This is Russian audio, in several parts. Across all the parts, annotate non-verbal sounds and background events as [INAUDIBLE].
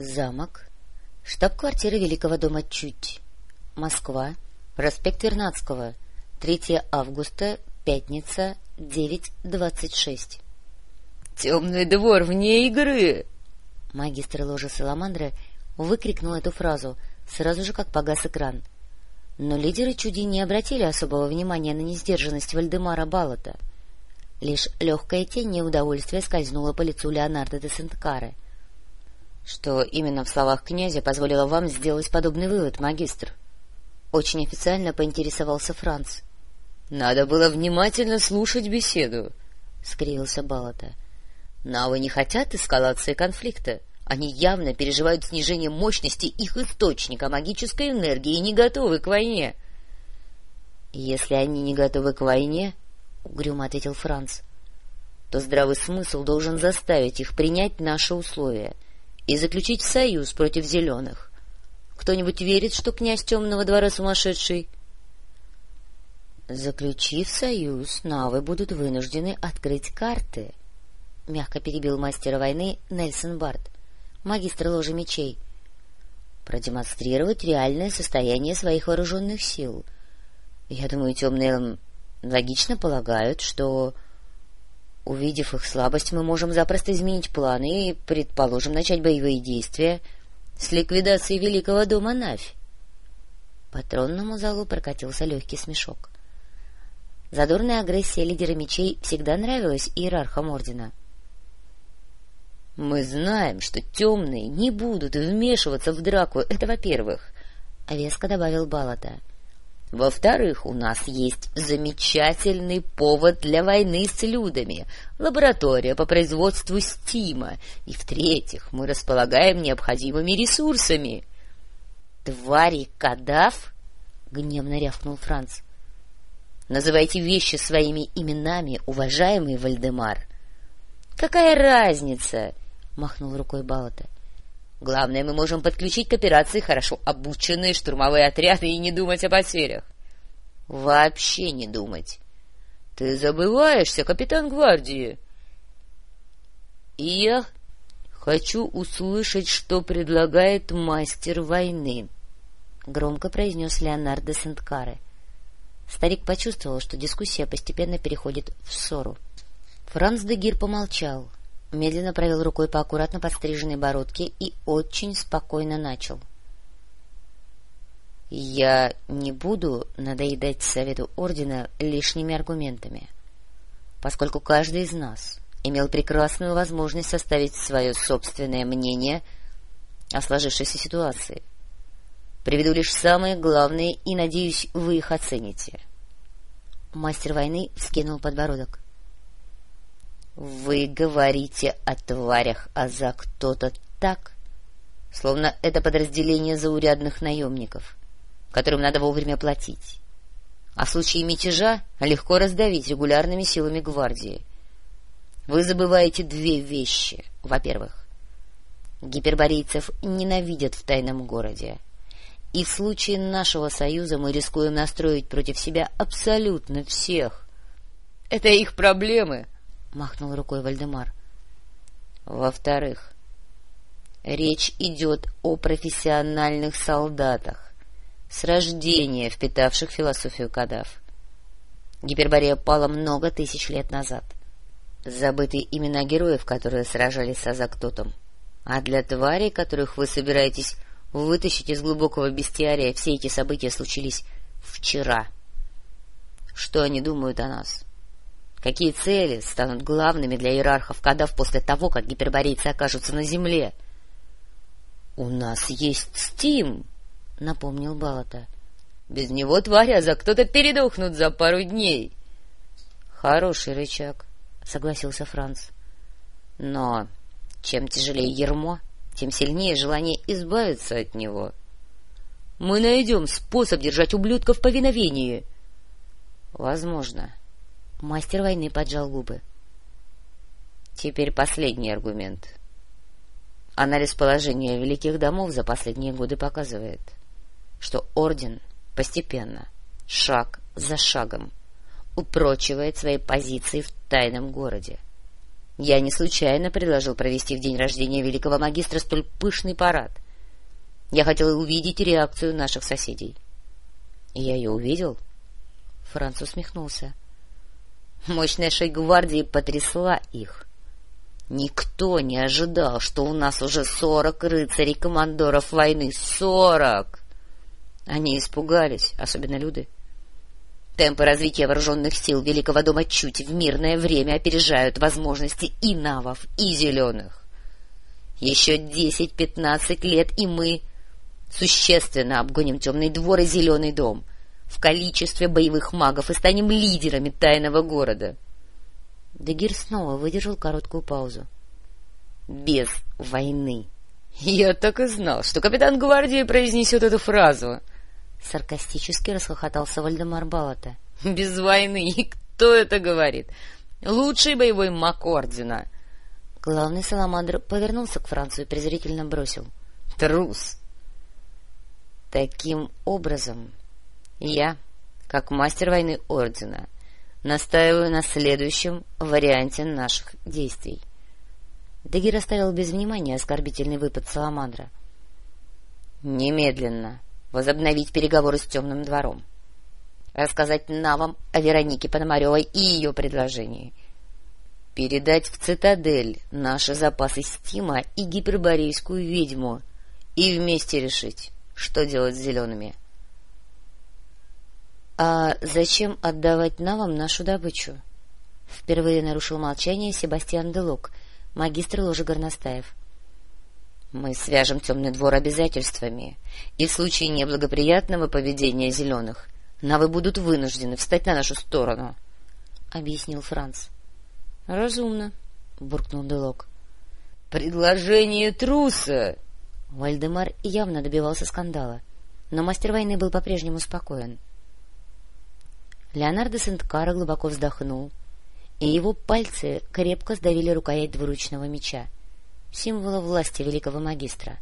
Замок. Штаб-квартира Великого дома Чуть. Москва. Проспект Вернадского. 3 августа, пятница, 9.26. «Темный двор вне игры!» Магистр ложи Саламандры выкрикнул эту фразу, сразу же как погас экран. Но лидеры чуди не обратили особого внимания на несдержанность Вальдемара Балота. Лишь легкая тень неудовольствия скользнула по лицу Леонардо де Сенткаре. — Что именно в словах князя позволило вам сделать подобный вывод, магистр? Очень официально поинтересовался Франц. — Надо было внимательно слушать беседу, — скривился Балота. — Навы не хотят эскалации конфликта. Они явно переживают снижение мощности их источника магической энергии и не готовы к войне. — Если они не готовы к войне, — угрюмо ответил Франц, — то здравый смысл должен заставить их принять наши условия и заключить союз против зеленых. Кто-нибудь верит, что князь Темного двора сумасшедший? — Заключив союз, навы будут вынуждены открыть карты, — мягко перебил мастера войны Нельсон Барт магистр ложи мечей, продемонстрировать реальное состояние своих вооруженных сил. Я думаю, темные логично полагают, что, увидев их слабость, мы можем запросто изменить планы и, предположим, начать боевые действия с ликвидации Великого дома Навь. По тронному залу прокатился легкий смешок. Задорная агрессия лидера мечей всегда нравилась иерархам ордена — мы знаем, что темные не будут вмешиваться в драку, это во-первых, — веско добавил Балата. Во-вторых, у нас есть замечательный повод для войны с людами, лаборатория по производству стима, и в-третьих, мы располагаем необходимыми ресурсами. — Твари кадав? — гневно рявкнул Франц. — Называйте вещи своими именами, уважаемый Вальдемар. — Какая разница? — махнул рукой Балата. — Главное, мы можем подключить к операции хорошо обученные штурмовые отряды и не думать о потерях. — Вообще не думать. — Ты забываешься, капитан гвардии. — И я хочу услышать, что предлагает мастер войны, — громко произнес Леонардо Сенткаре. Старик почувствовал, что дискуссия постепенно переходит в ссору. Франц де Гир помолчал — медленно провел рукой по аккуратно подстриженной бородке и очень спокойно начал. — Я не буду надоедать Совету Ордена лишними аргументами, поскольку каждый из нас имел прекрасную возможность составить свое собственное мнение о сложившейся ситуации. Приведу лишь самые главные, и, надеюсь, вы их оцените. Мастер войны вскинул подбородок. Вы говорите о тварях, а за кто-то так, словно это подразделение заурядных наемников, которым надо вовремя платить. А в случае мятежа легко раздавить регулярными силами гвардии. Вы забываете две вещи. Во-первых, гиперборейцев ненавидят в тайном городе. И в случае нашего союза мы рискуем настроить против себя абсолютно всех. — Это их проблемы, — махнул рукой Вальдемар. — Во-вторых, речь идет о профессиональных солдатах, с рождения впитавших философию кадав. Гиперборея пала много тысяч лет назад. Забыты имена героев, которые сражались с Азактотом. А для тварей, которых вы собираетесь вытащить из глубокого бестиария, все эти события случились вчера. Что они думают о нас? — Какие цели станут главными для иерархов кадав после того, как гиперборейцы окажутся на земле? — У нас есть Стим, — напомнил Балата. — Без него твари за кто-то передохнут за пару дней. — Хороший рычаг, — согласился Франц. — Но чем тяжелее ермо, тем сильнее желание избавиться от него. — Мы найдем способ держать ублюдков в повиновении. — Возможно. — Мастер войны поджал губы. Теперь последний аргумент. Анализ положения великих домов за последние годы показывает, что Орден постепенно, шаг за шагом, упрочивает свои позиции в тайном городе. Я не случайно предложил провести в день рождения великого магистра столь пышный парад. Я хотел увидеть реакцию наших соседей. Я ее увидел. Франц усмехнулся. Мощная шея гвардии потрясла их. Никто не ожидал, что у нас уже сорок рыцарей-командоров войны. Сорок! Они испугались, особенно люди. Темпы развития вооруженных сил Великого дома чуть в мирное время опережают возможности и навов, и зеленых. Еще десять-пятнадцать лет, и мы существенно обгоним темный двор и зеленый дом в количестве боевых магов и станем лидерами тайного города. — Дегир снова выдержал короткую паузу. — Без войны. — Я так и знал, что капитан гвардии произнесет эту фразу. Саркастически расхохотался Вальдемар Балата. [LAUGHS] — Без войны. И кто это говорит? Лучший боевой маг Ордена. Главный Саламандр повернулся к Францию и презрительно бросил. — Трус! Таким образом, я, как мастер войны Ордена, — Настаиваю на следующем варианте наших действий. Дагир оставил без внимания оскорбительный выпад Саламандра. Немедленно возобновить переговоры с темным двором. Рассказать Навам о Веронике Пономаревой и ее предложении. Передать в цитадель наши запасы стима и гиперборейскую ведьму и вместе решить, что делать с зелеными. — «А зачем отдавать навам нашу добычу?» Впервые нарушил молчание Себастьян Делок, магистр ложи Горностаев. «Мы свяжем темный двор обязательствами, и в случае неблагоприятного поведения зеленых навы будут вынуждены встать на нашу сторону», — объяснил Франц. «Разумно», — буркнул Делок. «Предложение труса!» Вальдемар явно добивался скандала, но мастер войны был по-прежнему спокоен. — Леонардо Сент-Кара глубоко вздохнул, и его пальцы крепко сдавили рукоять двуручного меча, символа власти великого магистра.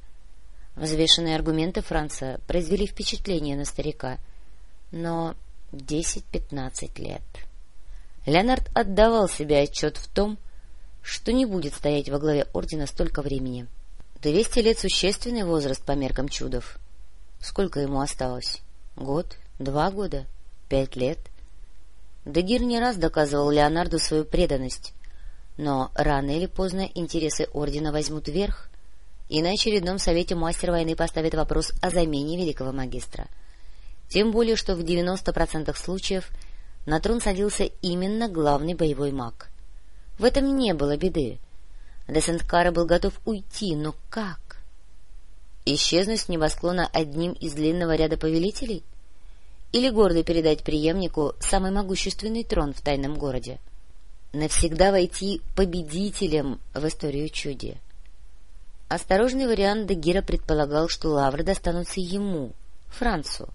Взвешенные аргументы Франца произвели впечатление на старика, но десять-пятнадцать лет. Леонард отдавал себе отчет в том, что не будет стоять во главе ордена столько времени. Двести лет — существенный возраст по меркам чудов. Сколько ему осталось? Год? Два года? Пять лет? — Дегир не раз доказывал Леонарду свою преданность, но рано или поздно интересы Ордена возьмут верх, и на очередном совете мастер войны поставит вопрос о замене великого магистра. Тем более, что в 90% случаев на трон садился именно главный боевой маг. В этом не было беды. Десенткара был готов уйти, но как? Исчезнуть с небосклона одним из длинного ряда повелителей — или гордо передать преемнику самый могущественный трон в тайном городе? Навсегда войти победителем в историю чуди. Осторожный вариант Дегира предполагал, что лавры достанутся ему, Францу.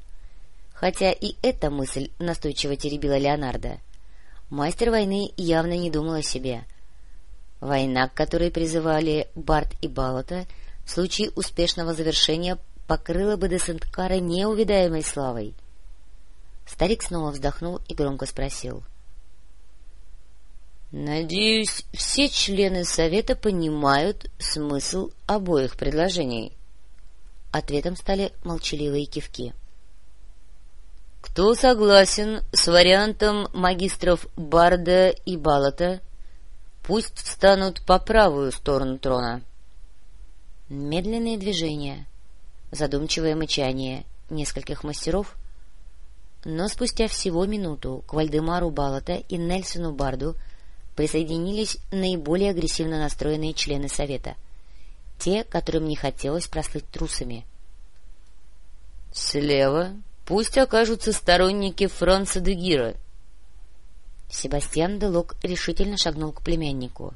Хотя и эта мысль настойчиво теребила Леонардо. Мастер войны явно не думал о себе. Война, к которой призывали Барт и Балота, в случае успешного завершения покрыла бы Десенткара неувидаемой славой — Старик снова вздохнул и громко спросил. — Надеюсь, все члены Совета понимают смысл обоих предложений. Ответом стали молчаливые кивки. — Кто согласен с вариантом магистров Барда и Балата? Пусть встанут по правую сторону трона. Медленные движения, задумчивое мычание нескольких мастеров — но спустя всего минуту к Вальдемару Балата и Нельсону Барду присоединились наиболее агрессивно настроенные члены Совета, те, которым не хотелось прослыть трусами. — Слева пусть окажутся сторонники Франца де Гира. Себастьян де Лок решительно шагнул к племяннику.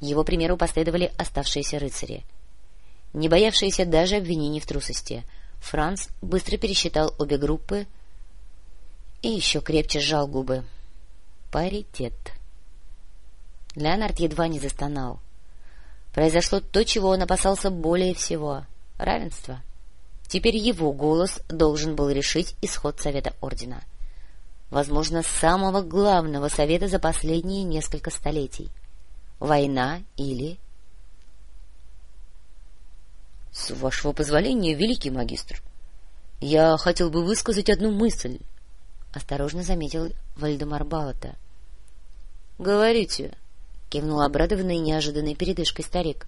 Его примеру последовали оставшиеся рыцари. Не боявшиеся даже обвинений в трусости, Франц быстро пересчитал обе группы — и еще крепче сжал губы. Паритет. Леонард едва не застонал. Произошло то, чего он опасался более всего — равенство. Теперь его голос должен был решить исход Совета Ордена. Возможно, самого главного совета за последние несколько столетий. Война или... — С вашего позволения, великий магистр, я хотел бы высказать одну мысль, — осторожно заметил Вальдемар Балата. — Говорите, — кивнул обрадованный неожиданной передышкой старик.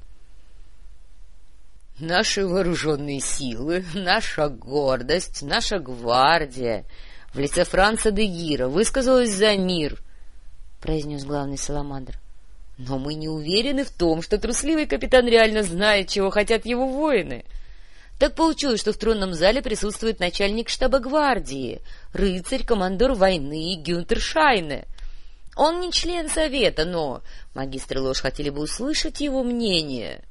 — Наши вооруженные силы, наша гордость, наша гвардия в лице Франца де Гира высказалась за мир, — произнес главный саламандр. Но мы не уверены в том, что трусливый капитан реально знает, чего хотят его воины. Так получилось, что в тронном зале присутствует начальник штаба гвардии, рыцарь, командор войны Гюнтер Шайне. Он не член совета, но магистры ложь хотели бы услышать его мнение.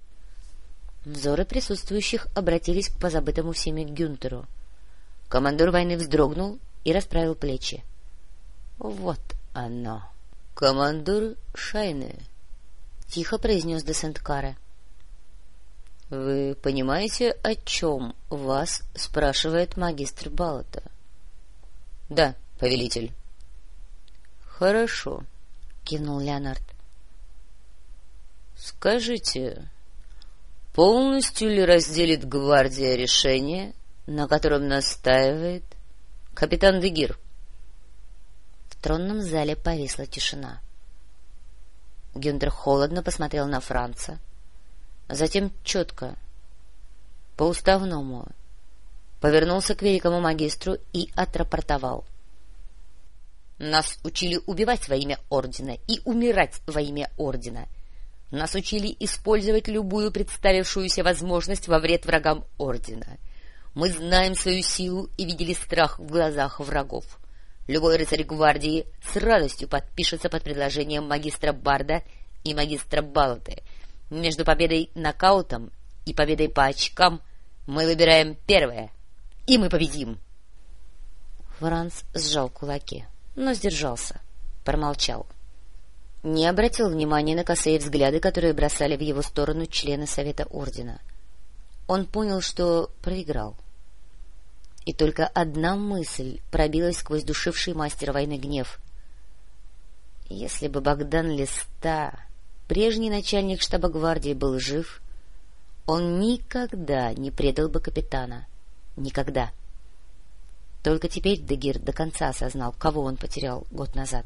Взоры присутствующих обратились к позабытому всеми Гюнтеру. Командор войны вздрогнул и расправил плечи. — Вот оно. — Командор Шайне, — тихо произнес де Вы понимаете, о чем вас спрашивает магистр Балата? — Да, повелитель. — Хорошо, — кивнул Леонард. — Скажите, полностью ли разделит гвардия решение, на котором настаивает капитан Дегир? В тронном зале повисла тишина. Гюнтер холодно посмотрел на Франца, затем четко, по-уставному, повернулся к великому магистру и отрапортовал. — Нас учили убивать во имя Ордена и умирать во имя Ордена. Нас учили использовать любую представившуюся возможность во вред врагам Ордена. Мы знаем свою силу и видели страх в глазах врагов. Любой рыцарь гвардии с радостью подпишется под предложением магистра Барда и магистра Балты. Между победой нокаутом и победой по очкам мы выбираем первое, и мы победим. Франц сжал кулаки, но сдержался, промолчал. Не обратил внимания на косые взгляды, которые бросали в его сторону члены Совета Ордена. Он понял, что проиграл. — и только одна мысль пробилась сквозь душивший мастер войны гнев. Если бы Богдан Листа, прежний начальник штаба гвардии, был жив, он никогда не предал бы капитана. Никогда. Только теперь Дегир до конца осознал, кого он потерял год назад.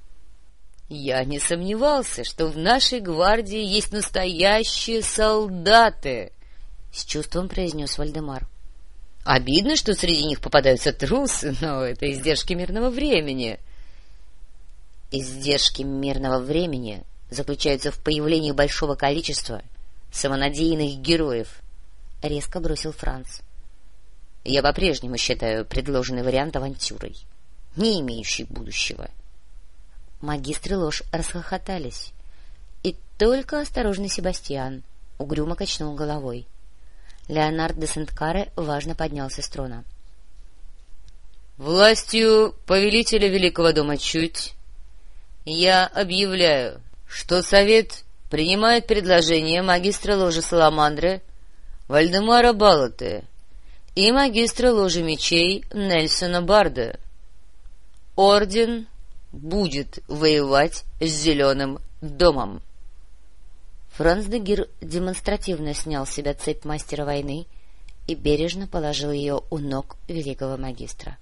— Я не сомневался, что в нашей гвардии есть настоящие солдаты, — с чувством произнес Вальдемар. — Обидно, что среди них попадаются трусы, но это издержки мирного времени. Издержки мирного времени заключаются в появлении большого количества самонадеянных героев, — резко бросил Франц. Я по-прежнему считаю предложенный вариант авантюрой, не имеющей будущего. Магистры ложь расхохотались, и только осторожный Себастьян угрюмо качнул головой. — Леонард де Сент-Каре важно поднялся с трона. — Властью повелителя Великого дома Чуть я объявляю, что Совет принимает предложение магистра ложи Саламандры Вальдемара Балаты и магистра ложи мечей Нельсона Барда. Орден будет воевать с Зеленым домом. Франц де Гир демонстративно снял с себя цепь мастера войны и бережно положил ее у ног великого магистра.